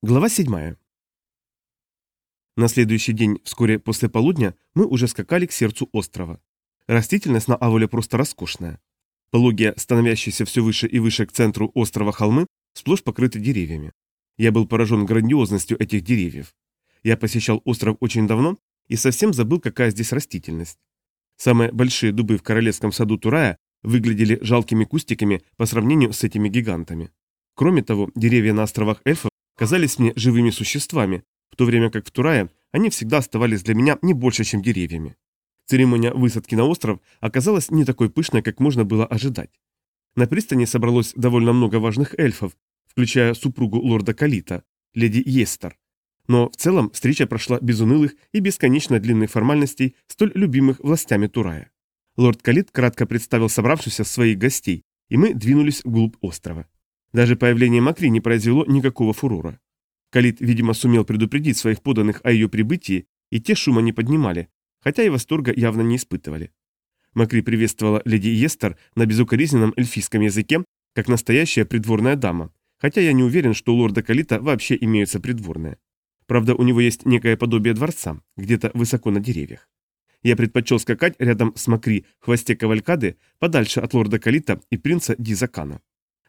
Глава 7. На следующий день, вскоре после полудня, мы уже скакали к сердцу острова. Растительность на Аволе просто роскошная. Пологие, становящиеся все выше и выше к центру острова холмы, сплошь покрыты деревьями. Я был поражен грандиозностью этих деревьев. Я посещал остров очень давно и совсем забыл, какая здесь растительность. Самые большие дубы в королевском саду Турая выглядели жалкими кустиками по сравнению с этими гигантами. Кроме того, деревья на островах эльфов казались мне живыми существами, в то время как в Турае они всегда оставались для меня не больше, чем деревьями. Церемония высадки на остров оказалась не такой пышной, как можно было ожидать. На пристани собралось довольно много важных эльфов, включая супругу лорда Калита, леди Естер. Но в целом встреча прошла без унылых и бесконечно длинных формальностей, столь любимых властями Турая. Лорд Калит кратко представил собравшихся своих гостей, и мы двинулись вглубь острова. Даже появление Макри не произвело никакого фурора. Калит, видимо, сумел предупредить своих поданных о ее прибытии, и те шума не поднимали, хотя и восторга явно не испытывали. Макри приветствовала леди Естер на безукоризненном эльфийском языке, как настоящая придворная дама, хотя я не уверен, что у лорда Калита вообще имеются придворные. Правда, у него есть некое подобие дворца, где-то высоко на деревьях. Я предпочел скакать рядом с Макри в хвосте кавалькады, подальше от лорда Калита и принца Дизакана.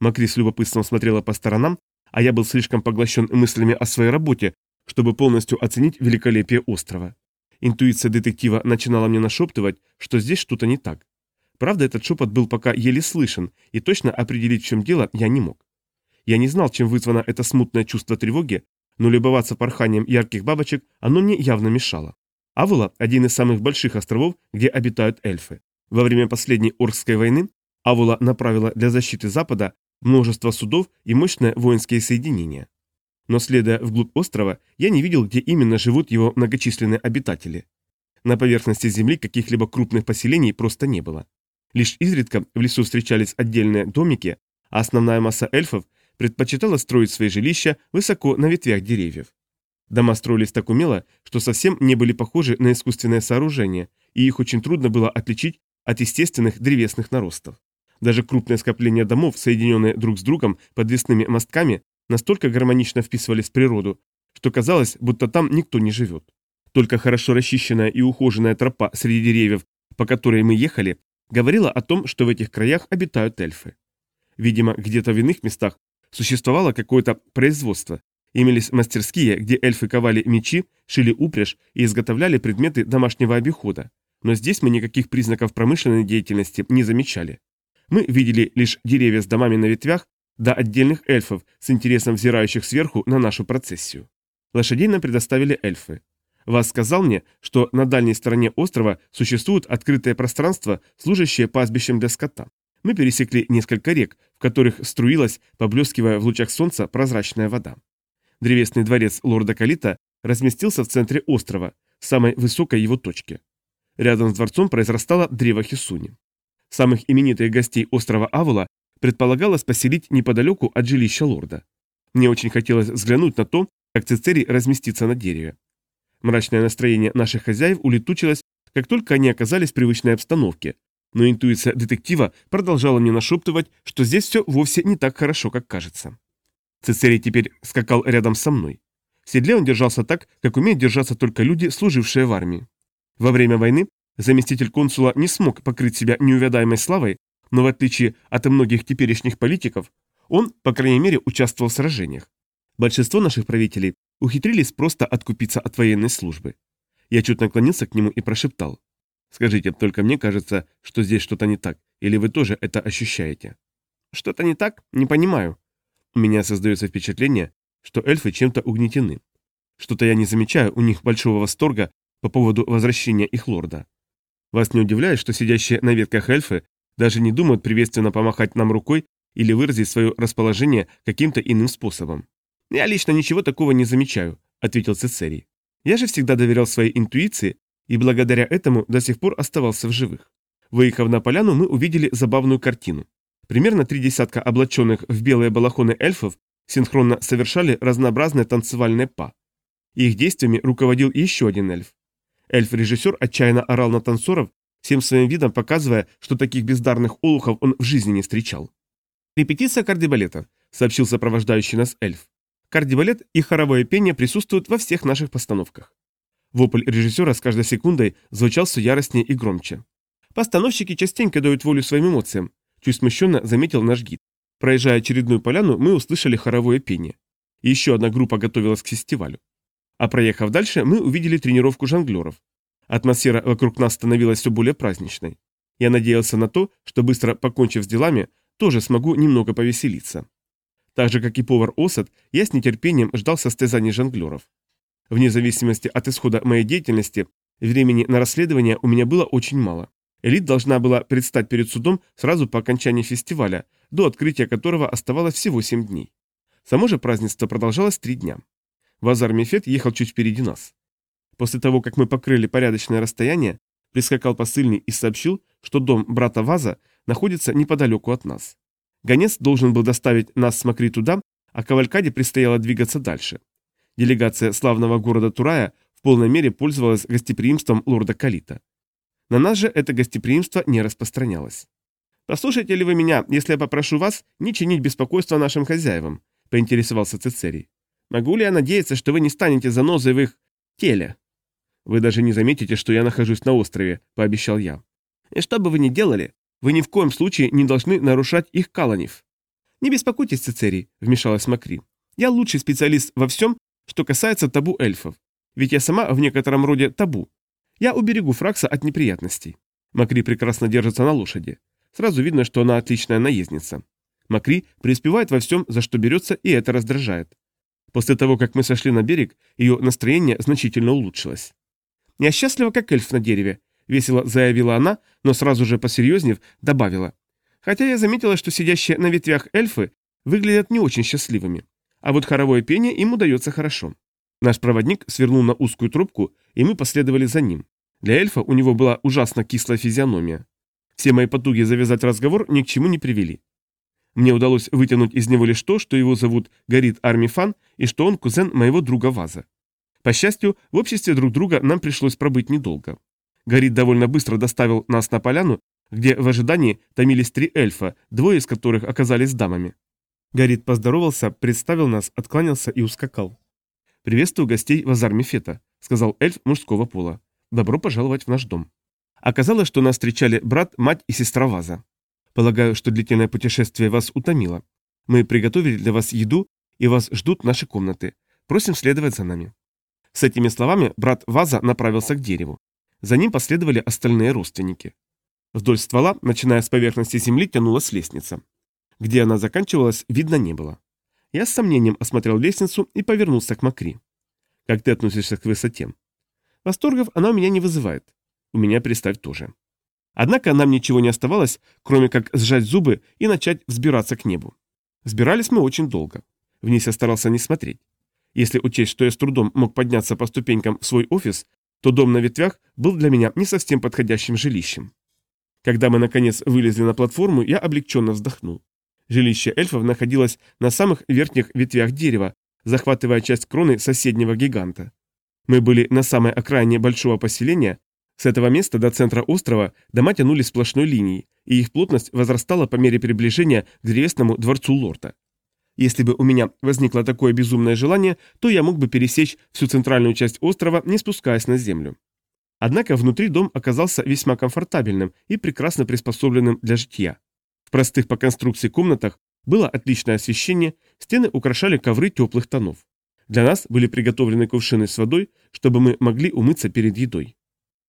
Макри с любопытством смотрела по сторонам, а я был слишком поглощен мыслями о своей работе, чтобы полностью оценить великолепие острова. Интуиция детектива начинала мне нашептывать, что здесь что-то не так. Правда, этот шепот был пока еле слышен, и точно определить, в чем дело, я не мог. Я не знал, чем вызвано это смутное чувство тревоги, но любоваться порханием ярких бабочек оно мне явно мешало. Авула – один из самых больших островов, где обитают эльфы. Во время последней Оркской войны Авула направила для защиты Запада множество судов и мощные воинские соединения. Но следуя вглубь острова, я не видел, где именно живут его многочисленные обитатели. На поверхности земли каких-либо крупных поселений просто не было. Лишь изредка в лесу встречались отдельные домики, а основная масса эльфов предпочитала строить свои жилища высоко на ветвях деревьев. Дома строились так умело, что совсем не были похожи на искусственное сооружение, и их очень трудно было отличить от естественных древесных наростов. Даже крупные скопления домов, соединенные друг с другом подвесными мостками, настолько гармонично вписывались в природу, что казалось, будто там никто не живет. Только хорошо расчищенная и ухоженная тропа среди деревьев, по которой мы ехали, говорила о том, что в этих краях обитают эльфы. Видимо, где-то в иных местах существовало какое-то производство, имелись мастерские, где эльфы ковали мечи, шили упряжь и изготовляли предметы домашнего обихода. Но здесь мы никаких признаков промышленной деятельности не замечали. Мы видели лишь деревья с домами на ветвях, да отдельных эльфов, с интересом взирающих сверху на нашу процессию. Лошадей нам предоставили эльфы. Вас сказал мне, что на дальней стороне острова существует открытое пространство, служащее пастбищем для скота. Мы пересекли несколько рек, в которых струилась, поблескивая в лучах солнца, прозрачная вода. Древесный дворец лорда Калита разместился в центре острова, в самой высокой его точке. Рядом с дворцом произрастало древо Хисуни. Самых именитых гостей острова Авула предполагалось поселить неподалеку от жилища лорда. Мне очень хотелось взглянуть на то, как Цицерий разместится на дереве. Мрачное настроение наших хозяев улетучилось, как только они оказались в привычной обстановке, но интуиция детектива продолжала мне нашептывать, что здесь все вовсе не так хорошо, как кажется. Цицерий теперь скакал рядом со мной. В седле он держался так, как умеют держаться только люди, служившие в армии. Во время войны Заместитель консула не смог покрыть себя неувядаемой славой, но в отличие от многих теперешних политиков, он, по крайней мере, участвовал в сражениях. Большинство наших правителей ухитрились просто откупиться от военной службы. Я чуть наклонился к нему и прошептал. «Скажите, только мне кажется, что здесь что-то не так, или вы тоже это ощущаете?» «Что-то не так? Не понимаю». У меня создается впечатление, что эльфы чем-то угнетены. Что-то я не замечаю у них большого восторга по поводу возвращения их лорда. Вас не удивляет, что сидящие на ветках эльфы даже не думают приветственно помахать нам рукой или выразить свое расположение каким-то иным способом? Я лично ничего такого не замечаю, ответил Цицерий. Я же всегда доверял своей интуиции и благодаря этому до сих пор оставался в живых. Выехав на поляну, мы увидели забавную картину. Примерно три десятка облаченных в белые балахоны эльфов синхронно совершали разнообразные танцевальные па. Их действиями руководил еще один эльф. Эльф-режиссер отчаянно орал на танцоров, всем своим видом показывая, что таких бездарных олухов он в жизни не встречал. «Репетиция кардебалета», — сообщил сопровождающий нас эльф. Кардибалет и хоровое пение присутствуют во всех наших постановках. Вопль режиссера с каждой секундой звучал все яростнее и громче. Постановщики частенько дают волю своим эмоциям, чуть смущенно заметил наш гид. Проезжая очередную поляну, мы услышали хоровое пение. Еще одна группа готовилась к фестивалю. А проехав дальше, мы увидели тренировку жонглеров. Атмосфера вокруг нас становилась все более праздничной. Я надеялся на то, что быстро покончив с делами, тоже смогу немного повеселиться. Так же, как и повар Осад, я с нетерпением ждал состязаний жонглеров. Вне зависимости от исхода моей деятельности, времени на расследование у меня было очень мало. Элит должна была предстать перед судом сразу по окончании фестиваля, до открытия которого оставалось всего 7 дней. Само же празднество продолжалось три дня. Вазар Мефет ехал чуть впереди нас. После того, как мы покрыли порядочное расстояние, прискакал посыльный и сообщил, что дом брата Ваза находится неподалеку от нас. Гонец должен был доставить нас с Макри туда, а Кавалькаде предстояло двигаться дальше. Делегация славного города Турая в полной мере пользовалась гостеприимством лорда Калита. На нас же это гостеприимство не распространялось. «Послушайте ли вы меня, если я попрошу вас не чинить беспокойство нашим хозяевам?» – поинтересовался Цицерий. «Могу ли я надеяться, что вы не станете занозой в их теле?» «Вы даже не заметите, что я нахожусь на острове», – пообещал я. «И что бы вы ни делали, вы ни в коем случае не должны нарушать их колонив». «Не беспокойтесь, Цицерий», – вмешалась Макри. «Я лучший специалист во всем, что касается табу эльфов. Ведь я сама в некотором роде табу. Я уберегу Фракса от неприятностей. Макри прекрасно держится на лошади. Сразу видно, что она отличная наездница. Макри преуспевает во всем, за что берется, и это раздражает. После того, как мы сошли на берег, ее настроение значительно улучшилось. «Я счастлива, как эльф на дереве», — весело заявила она, но сразу же посерьезнев добавила. «Хотя я заметила, что сидящие на ветвях эльфы выглядят не очень счастливыми. А вот хоровое пение им удается хорошо. Наш проводник свернул на узкую трубку, и мы последовали за ним. Для эльфа у него была ужасно кислая физиономия. Все мои потуги завязать разговор ни к чему не привели. Мне удалось вытянуть из него лишь то, что его зовут Гарит Армифан и что он кузен моего друга Ваза. По счастью, в обществе друг друга нам пришлось пробыть недолго. Гарит довольно быстро доставил нас на поляну, где в ожидании томились три эльфа, двое из которых оказались дамами. Гарит поздоровался, представил нас, откланялся и ускакал. «Приветствую гостей в Азар Мефета», — сказал эльф мужского пола. «Добро пожаловать в наш дом». Оказалось, что нас встречали брат, мать и сестра Ваза. Полагаю, что длительное путешествие вас утомило. Мы приготовили для вас еду, и вас ждут наши комнаты. Просим следовать за нами». С этими словами брат Ваза направился к дереву. За ним последовали остальные родственники. Вдоль ствола, начиная с поверхности земли, тянулась лестница. Где она заканчивалась, видно не было. Я с сомнением осмотрел лестницу и повернулся к Макри. «Как ты относишься к высоте?» «Восторгов она у меня не вызывает. У меня, представь, тоже». Однако нам ничего не оставалось, кроме как сжать зубы и начать взбираться к небу. Взбирались мы очень долго. Вниз я старался не смотреть. Если учесть, что я с трудом мог подняться по ступенькам в свой офис, то дом на ветвях был для меня не совсем подходящим жилищем. Когда мы, наконец, вылезли на платформу, я облегченно вздохнул. Жилище эльфов находилось на самых верхних ветвях дерева, захватывая часть кроны соседнего гиганта. Мы были на самой окраине большого поселения. С этого места до центра острова дома тянулись сплошной линией, и их плотность возрастала по мере приближения к древесному дворцу лорда. Если бы у меня возникло такое безумное желание, то я мог бы пересечь всю центральную часть острова, не спускаясь на землю. Однако внутри дом оказался весьма комфортабельным и прекрасно приспособленным для житья. В простых по конструкции комнатах было отличное освещение, стены украшали ковры теплых тонов. Для нас были приготовлены кувшины с водой, чтобы мы могли умыться перед едой.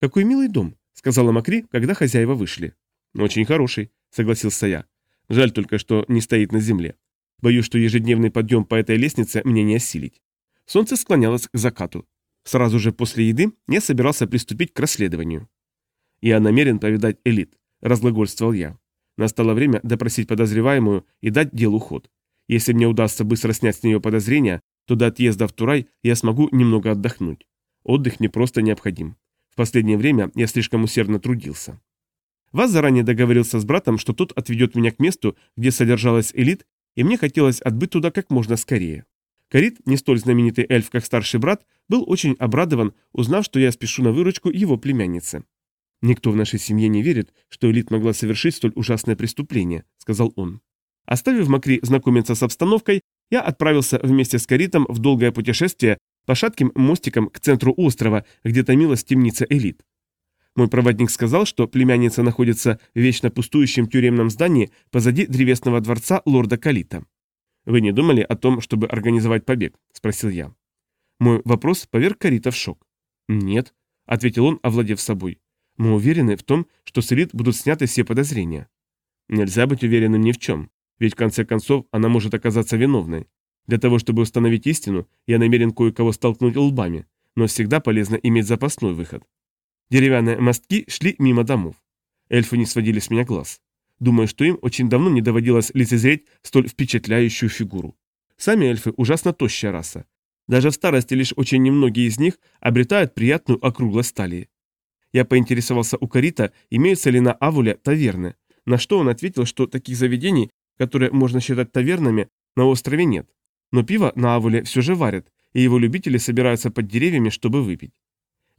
«Какой милый дом», — сказала Макри, когда хозяева вышли. «Очень хороший», — согласился я. «Жаль только, что не стоит на земле. Боюсь, что ежедневный подъем по этой лестнице мне не осилить». Солнце склонялось к закату. Сразу же после еды я собирался приступить к расследованию. «Я намерен повидать элит», — разглагольствовал я. Настало время допросить подозреваемую и дать делу ход. Если мне удастся быстро снять с нее подозрения, то до отъезда в Турай я смогу немного отдохнуть. Отдых мне просто необходим. В последнее время я слишком усердно трудился. Вас заранее договорился с братом, что тот отведет меня к месту, где содержалась элит, и мне хотелось отбыть туда как можно скорее. Карит, не столь знаменитый эльф, как старший брат, был очень обрадован, узнав, что я спешу на выручку его племянницы. «Никто в нашей семье не верит, что Элит могла совершить столь ужасное преступление», — сказал он. Оставив Макри знакомиться с обстановкой, я отправился вместе с Каритом в долгое путешествие по шатким мостикам к центру острова, где томилась темница элит. Мой проводник сказал, что племянница находится в вечно пустующем тюремном здании позади древесного дворца лорда Калита. «Вы не думали о том, чтобы организовать побег?» – спросил я. Мой вопрос поверг Карита в шок. «Нет», – ответил он, овладев собой. «Мы уверены в том, что с элит будут сняты все подозрения». «Нельзя быть уверенным ни в чем, ведь в конце концов она может оказаться виновной. Для того, чтобы установить истину, я намерен кое-кого столкнуть лбами, но всегда полезно иметь запасной выход. Деревянные мостки шли мимо домов. Эльфы не сводили с меня глаз. Думаю, что им очень давно не доводилось лицезреть столь впечатляющую фигуру. Сами эльфы ужасно тощая раса. Даже в старости лишь очень немногие из них обретают приятную округлость талии. Я поинтересовался у Карита, имеются ли на Авуле таверны, на что он ответил, что таких заведений, которые можно считать тавернами, на острове нет. Но пиво на Авуле все же варят, и его любители собираются под деревьями, чтобы выпить.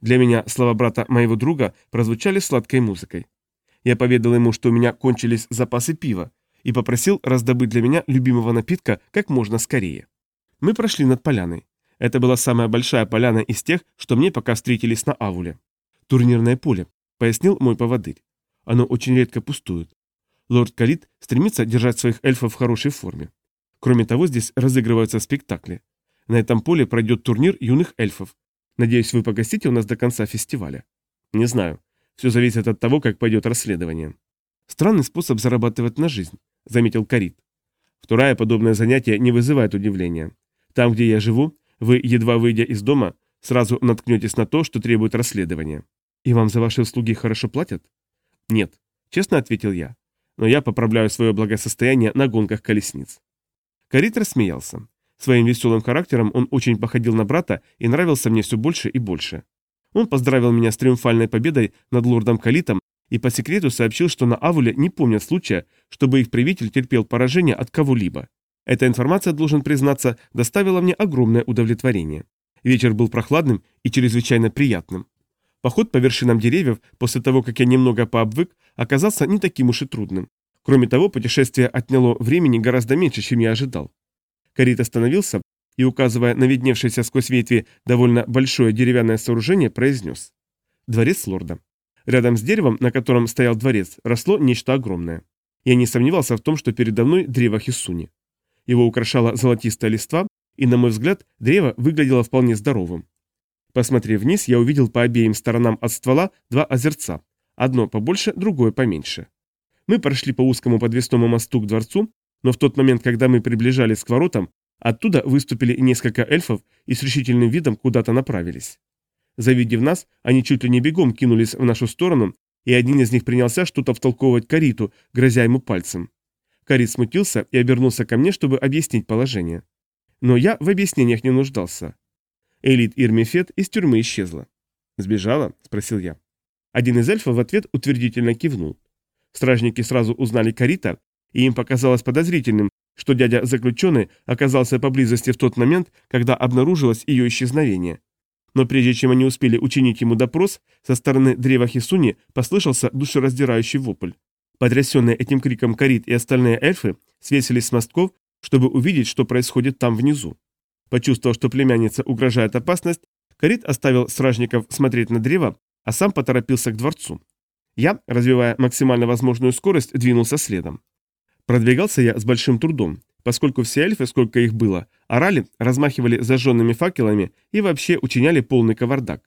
Для меня слова брата моего друга прозвучали сладкой музыкой. Я поведал ему, что у меня кончились запасы пива, и попросил раздобыть для меня любимого напитка как можно скорее. Мы прошли над поляной. Это была самая большая поляна из тех, что мне пока встретились на Авуле. «Турнирное поле», — пояснил мой поводырь. «Оно очень редко пустует. Лорд Калит стремится держать своих эльфов в хорошей форме. Кроме того, здесь разыгрываются спектакли. На этом поле пройдет турнир юных эльфов, Надеюсь, вы погостите у нас до конца фестиваля. Не знаю. Все зависит от того, как пойдет расследование. Странный способ зарабатывать на жизнь, заметил Карит. Второе подобное занятие не вызывает удивления. Там, где я живу, вы, едва выйдя из дома, сразу наткнетесь на то, что требует расследования. И вам за ваши услуги хорошо платят? Нет, честно ответил я. Но я поправляю свое благосостояние на гонках колесниц. Карит рассмеялся. Своим веселым характером он очень походил на брата и нравился мне все больше и больше. Он поздравил меня с триумфальной победой над лордом Калитом и по секрету сообщил, что на Авуле не помнят случая, чтобы их правитель терпел поражение от кого-либо. Эта информация, должен признаться, доставила мне огромное удовлетворение. Вечер был прохладным и чрезвычайно приятным. Поход по вершинам деревьев, после того, как я немного пообвык, оказался не таким уж и трудным. Кроме того, путешествие отняло времени гораздо меньше, чем я ожидал. Карит остановился и, указывая на видневшееся сквозь ветви довольно большое деревянное сооружение, произнес. Дворец лорда. Рядом с деревом, на котором стоял дворец, росло нечто огромное. Я не сомневался в том, что передо мной древо Хисуни. Его украшала золотистая листва, и, на мой взгляд, древо выглядело вполне здоровым. Посмотрев вниз, я увидел по обеим сторонам от ствола два озерца. Одно побольше, другое поменьше. Мы прошли по узкому подвесному мосту к дворцу, но в тот момент, когда мы приближались к воротам, оттуда выступили несколько эльфов и с решительным видом куда-то направились. Завидев нас, они чуть ли не бегом кинулись в нашу сторону, и один из них принялся что-то втолковывать Кариту, грозя ему пальцем. Карит смутился и обернулся ко мне, чтобы объяснить положение. Но я в объяснениях не нуждался. Элит Ирмифет из тюрьмы исчезла. «Сбежала?» – спросил я. Один из эльфов в ответ утвердительно кивнул. Стражники сразу узнали Карита и им показалось подозрительным, что дядя заключенный оказался поблизости в тот момент, когда обнаружилось ее исчезновение. Но прежде чем они успели учинить ему допрос, со стороны древа Хисуни послышался душераздирающий вопль. Потрясенные этим криком Карит и остальные эльфы свесились с мостков, чтобы увидеть, что происходит там внизу. Почувствовав, что племянница угрожает опасность, Карит оставил стражников смотреть на древо, а сам поторопился к дворцу. Я, развивая максимально возможную скорость, двинулся следом. Продвигался я с большим трудом, поскольку все эльфы, сколько их было, орали, размахивали зажженными факелами и вообще учиняли полный кавардак.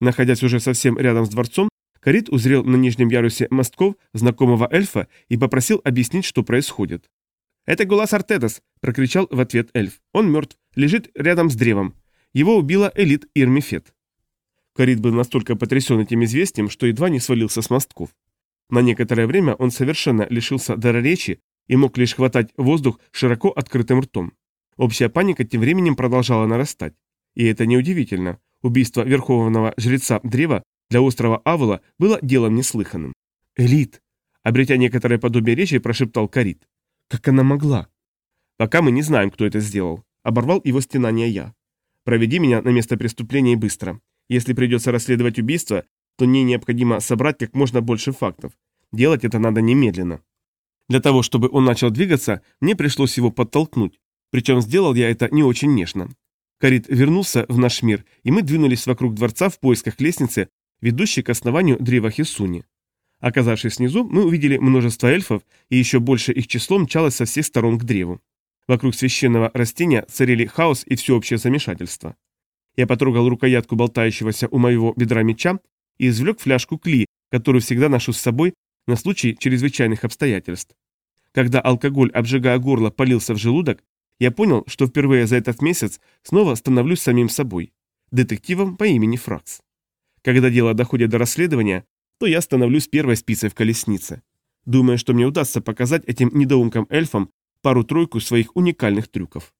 Находясь уже совсем рядом с дворцом, Карит узрел на нижнем ярусе мостков знакомого эльфа и попросил объяснить, что происходит. «Это Гулас Артедас!» – прокричал в ответ эльф. «Он мертв, лежит рядом с древом. Его убила элит Ирмифет». Карит был настолько потрясен этим известием, что едва не свалился с мостков. На некоторое время он совершенно лишился дара речи и мог лишь хватать воздух широко открытым ртом. Общая паника тем временем продолжала нарастать. И это неудивительно. Убийство верховного жреца Древа для острова Авола было делом неслыханным. «Элит!» Обретя некоторое подобие речи, прошептал Карит. «Как она могла?» «Пока мы не знаем, кто это сделал», — оборвал его стенание я. «Проведи меня на место преступления быстро. Если придется расследовать убийство, то мне необходимо собрать как можно больше фактов. Делать это надо немедленно. Для того, чтобы он начал двигаться, мне пришлось его подтолкнуть. Причем сделал я это не очень нежно. Карит вернулся в наш мир, и мы двинулись вокруг дворца в поисках лестницы, ведущей к основанию древа Хисуни. Оказавшись внизу, мы увидели множество эльфов, и еще больше их число мчалось со всех сторон к древу. Вокруг священного растения царили хаос и всеобщее замешательство. Я потрогал рукоятку болтающегося у моего бедра меча и извлек фляжку кли, которую всегда ношу с собой на случай чрезвычайных обстоятельств. Когда алкоголь, обжигая горло, полился в желудок, я понял, что впервые за этот месяц снова становлюсь самим собой, детективом по имени Фракс. Когда дело доходит до расследования, то я становлюсь первой спицей в колеснице. Думаю, что мне удастся показать этим недоумкам-эльфам пару-тройку своих уникальных трюков.